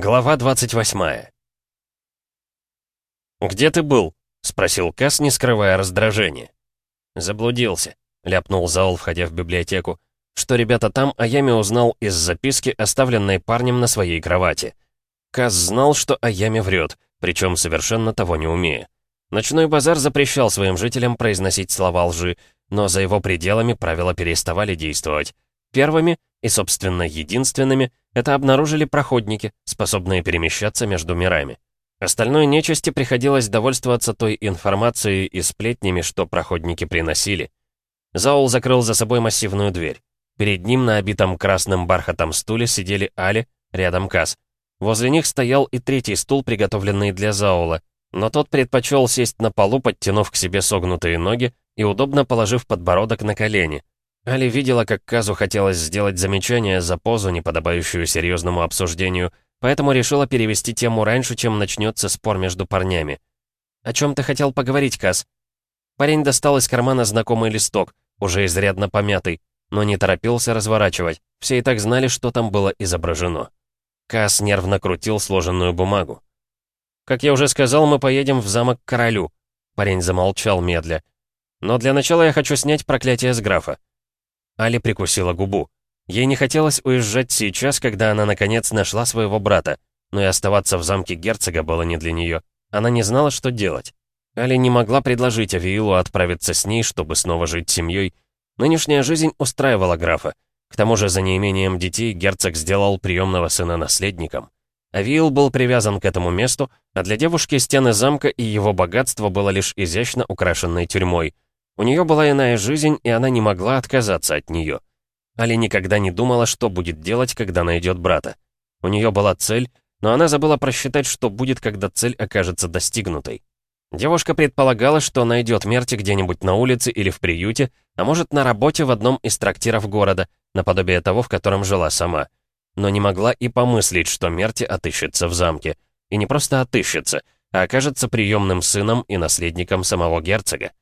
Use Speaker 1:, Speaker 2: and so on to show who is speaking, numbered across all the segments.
Speaker 1: Глава 28 «Где ты был?» — спросил Касс, не скрывая раздражения. «Заблудился», — ляпнул Заул, входя в библиотеку. Что ребята там, Аями узнал из записки, оставленной парнем на своей кровати. Касс знал, что Аями врет, причем совершенно того не умея. Ночной базар запрещал своим жителям произносить слова лжи, но за его пределами правила переставали действовать. Первыми и, собственно, единственными это обнаружили проходники, способные перемещаться между мирами. Остальной нечисти приходилось довольствоваться той информацией и сплетнями, что проходники приносили. Заул закрыл за собой массивную дверь. Перед ним на обитом красным бархатом стуле сидели Али, рядом Каз. Возле них стоял и третий стул, приготовленный для Заула, но тот предпочел сесть на полу, подтянув к себе согнутые ноги и удобно положив подбородок на колени. Али видела, как Казу хотелось сделать замечание за позу, не подобающую серьезному обсуждению, поэтому решила перевести тему раньше, чем начнется спор между парнями. «О чем ты хотел поговорить, Каз?» Парень достал из кармана знакомый листок, уже изрядно помятый но не торопился разворачивать. Все и так знали, что там было изображено. Кас нервно крутил сложенную бумагу. «Как я уже сказал, мы поедем в замок королю». Парень замолчал медля. «Но для начала я хочу снять проклятие с графа». Али прикусила губу. Ей не хотелось уезжать сейчас, когда она наконец нашла своего брата, но и оставаться в замке герцога было не для нее. Она не знала, что делать. Али не могла предложить Авиилу отправиться с ней, чтобы снова жить семьей, Нынешняя жизнь устраивала графа. К тому же за неимением детей герцог сделал приемного сына наследником. Авиил был привязан к этому месту, а для девушки стены замка и его богатство было лишь изящно украшенной тюрьмой. У нее была иная жизнь, и она не могла отказаться от нее. Али никогда не думала, что будет делать, когда найдет брата. У нее была цель, но она забыла просчитать, что будет, когда цель окажется достигнутой. Девушка предполагала, что найдет Мерти где-нибудь на улице или в приюте, а может, на работе в одном из трактиров города, наподобие того, в котором жила сама. Но не могла и помыслить, что Мерти отыщется в замке. И не просто отыщется, а окажется приемным сыном и наследником самого герцога.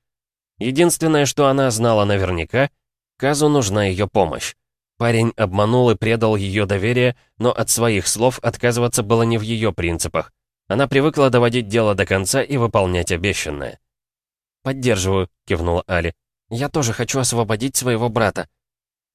Speaker 1: Единственное, что она знала наверняка, Казу нужна ее помощь. Парень обманул и предал ее доверие, но от своих слов отказываться было не в ее принципах. Она привыкла доводить дело до конца и выполнять обещанное. «Поддерживаю», — кивнула Али. «Я тоже хочу освободить своего брата».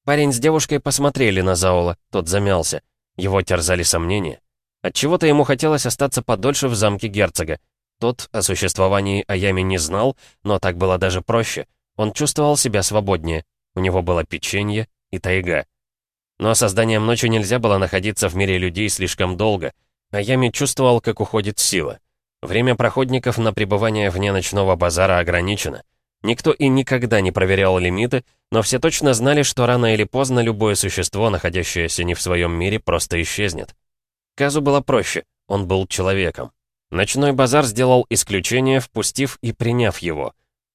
Speaker 1: Парень с девушкой посмотрели на Заула, тот замялся. Его терзали сомнения. Отчего-то ему хотелось остаться подольше в замке герцога. Тот о существовании Аями не знал, но так было даже проще. Он чувствовал себя свободнее. У него было печенье и тайга. Но созданием ночи нельзя было находиться в мире людей слишком долго — а Ями чувствовал, как уходит сила. Время проходников на пребывание вне ночного базара ограничено. Никто и никогда не проверял лимиты, но все точно знали, что рано или поздно любое существо, находящееся не в своем мире, просто исчезнет. Казу было проще, он был человеком. Ночной базар сделал исключение, впустив и приняв его.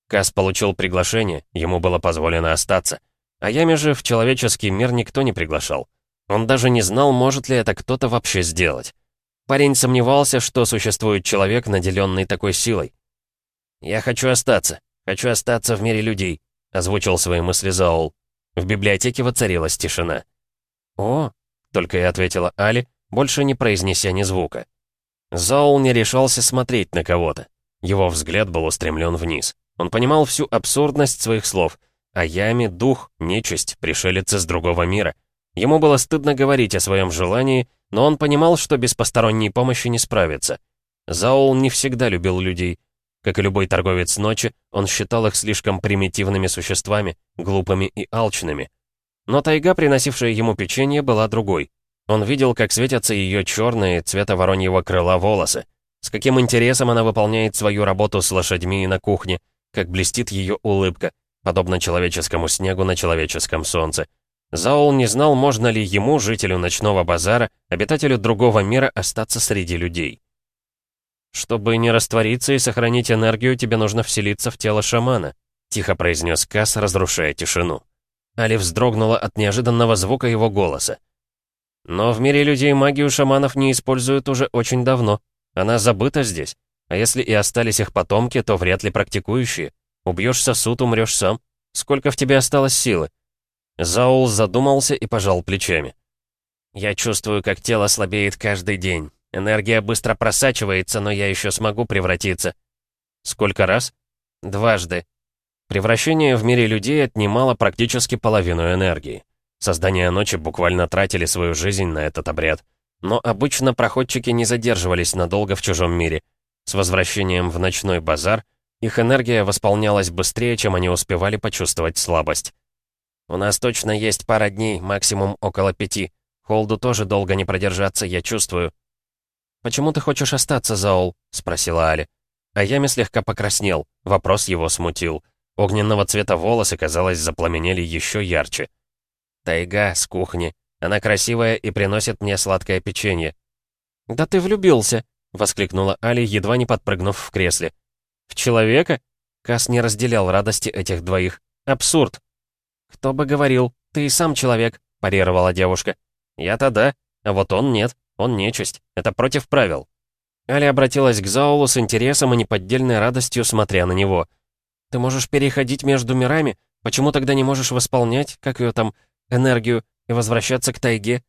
Speaker 1: Каз получил приглашение, ему было позволено остаться. А Ями же в человеческий мир никто не приглашал. Он даже не знал, может ли это кто-то вообще сделать. Парень сомневался, что существует человек, наделенный такой силой. «Я хочу остаться. Хочу остаться в мире людей», — озвучил свои мысли Заул. В библиотеке воцарилась тишина. «О», — только и ответила Али, больше не произнеся ни звука. Заул не решался смотреть на кого-то. Его взгляд был устремлен вниз. Он понимал всю абсурдность своих слов. А Ями — дух, нечисть, пришелец из другого мира. Ему было стыдно говорить о своем желании, но он понимал, что без посторонней помощи не справится. Заул не всегда любил людей. Как и любой торговец ночи, он считал их слишком примитивными существами, глупыми и алчными. Но тайга, приносившая ему печенье, была другой. Он видел, как светятся ее черные, цвета вороньего крыла волосы. С каким интересом она выполняет свою работу с лошадьми на кухне, как блестит ее улыбка, подобно человеческому снегу на человеческом солнце. Заул не знал, можно ли ему, жителю ночного базара, обитателю другого мира, остаться среди людей. «Чтобы не раствориться и сохранить энергию, тебе нужно вселиться в тело шамана», тихо произнес Кас, разрушая тишину. Али вздрогнула от неожиданного звука его голоса. «Но в мире людей магию шаманов не используют уже очень давно. Она забыта здесь. А если и остались их потомки, то вряд ли практикующие. Убьешь сосуд, умрешь сам. Сколько в тебе осталось силы?» Заул задумался и пожал плечами. «Я чувствую, как тело слабеет каждый день. Энергия быстро просачивается, но я еще смогу превратиться. Сколько раз? Дважды. Превращение в мире людей отнимало практически половину энергии. Создание ночи буквально тратили свою жизнь на этот обряд. Но обычно проходчики не задерживались надолго в чужом мире. С возвращением в ночной базар их энергия восполнялась быстрее, чем они успевали почувствовать слабость. «У нас точно есть пара дней, максимум около пяти. Холду тоже долго не продержаться, я чувствую». «Почему ты хочешь остаться, Заол?» — спросила Али. А Ями слегка покраснел, вопрос его смутил. Огненного цвета волосы, казалось, запламенели еще ярче. «Тайга с кухни. Она красивая и приносит мне сладкое печенье». «Да ты влюбился!» — воскликнула Али, едва не подпрыгнув в кресле. «В человека?» Кас не разделял радости этих двоих. «Абсурд!» «Кто бы говорил, ты и сам человек», — парировала девушка. «Я-то да, а вот он нет, он нечисть, это против правил». Аля обратилась к Заулу с интересом и неподдельной радостью, смотря на него. «Ты можешь переходить между мирами? Почему тогда не можешь восполнять, как ее там, энергию, и возвращаться к тайге?»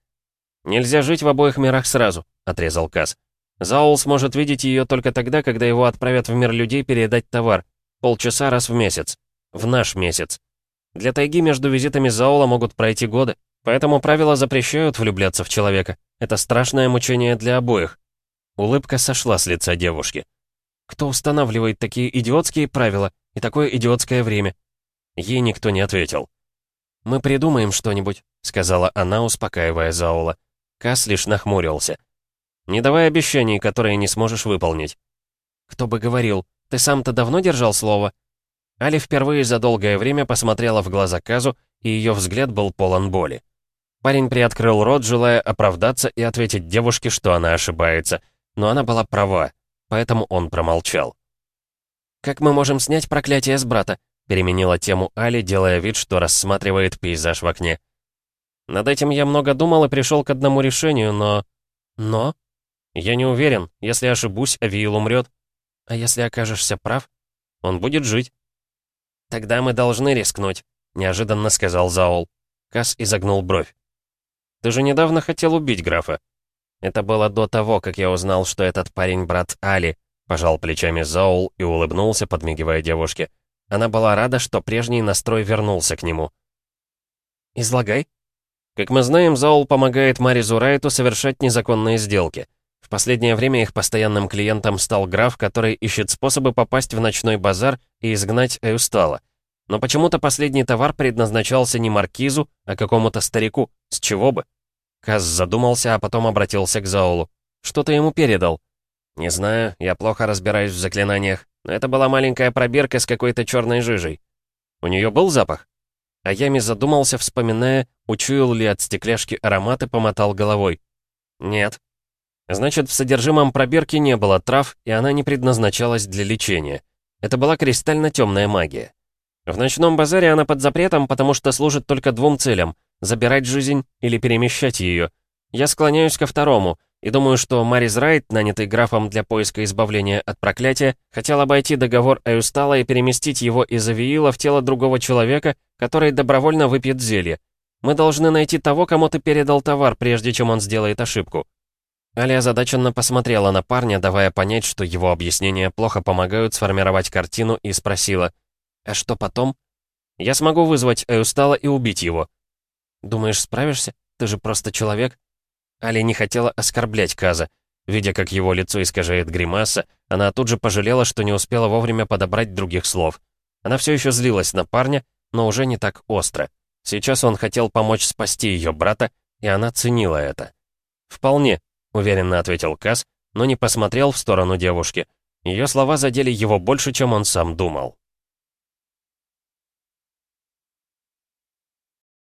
Speaker 1: «Нельзя жить в обоих мирах сразу», — отрезал Каз. «Заул сможет видеть ее только тогда, когда его отправят в мир людей передать товар. Полчаса раз в месяц. В наш месяц. Для тайги между визитами Заула могут пройти годы, поэтому правила запрещают влюбляться в человека. Это страшное мучение для обоих. Улыбка сошла с лица девушки. Кто устанавливает такие идиотские правила и такое идиотское время? Ей никто не ответил. «Мы придумаем что-нибудь», — сказала она, успокаивая Заула. Кас лишь нахмурился. «Не давай обещаний, которые не сможешь выполнить». «Кто бы говорил, ты сам-то давно держал слово?» Али впервые за долгое время посмотрела в глаза Казу, и ее взгляд был полон боли. Парень приоткрыл рот, желая оправдаться и ответить девушке, что она ошибается, но она была права, поэтому он промолчал. «Как мы можем снять проклятие с брата?» Переменила тему Али, делая вид, что рассматривает пейзаж в окне. «Над этим я много думал и пришел к одному решению, но...» «Но?» «Я не уверен. Если ошибусь, Авиил умрет. А если окажешься прав? Он будет жить. «Тогда мы должны рискнуть», — неожиданно сказал Заол. Кас изогнул бровь. «Ты же недавно хотел убить графа». «Это было до того, как я узнал, что этот парень брат Али», — пожал плечами Заул и улыбнулся, подмигивая девушке. Она была рада, что прежний настрой вернулся к нему. «Излагай». Как мы знаем, Заул помогает Маризу Райту совершать незаконные сделки. В последнее время их постоянным клиентом стал граф, который ищет способы попасть в ночной базар и изгнать Эустала. Но почему-то последний товар предназначался не маркизу, а какому-то старику. С чего бы? Каз задумался, а потом обратился к Заолу. «Что ты ему передал?» «Не знаю, я плохо разбираюсь в заклинаниях, это была маленькая пробирка с какой-то черной жижей. У нее был запах?» А Ями задумался, вспоминая, учуял ли от стекляшки аромат и помотал головой. «Нет, Значит, в содержимом пробирки не было трав, и она не предназначалась для лечения. Это была кристально темная магия. В ночном базаре она под запретом, потому что служит только двум целям — забирать жизнь или перемещать ее. Я склоняюсь ко второму, и думаю, что Марис Райт, нанятый графом для поиска избавления от проклятия, хотел обойти договор Эустала и переместить его из Авиила в тело другого человека, который добровольно выпьет зелье. Мы должны найти того, кому ты передал товар, прежде чем он сделает ошибку. Аля озадаченно посмотрела на парня, давая понять, что его объяснения плохо помогают сформировать картину, и спросила, «А что потом?» «Я смогу вызвать Эустала и убить его». «Думаешь, справишься? Ты же просто человек». Али не хотела оскорблять Каза. Видя, как его лицо искажает гримаса, она тут же пожалела, что не успела вовремя подобрать других слов. Она все еще злилась на парня, но уже не так остро. Сейчас он хотел помочь спасти ее брата, и она ценила это. Вполне, уверенно ответил Кас, но не посмотрел в сторону девушки. Ее слова задели его больше, чем он сам думал.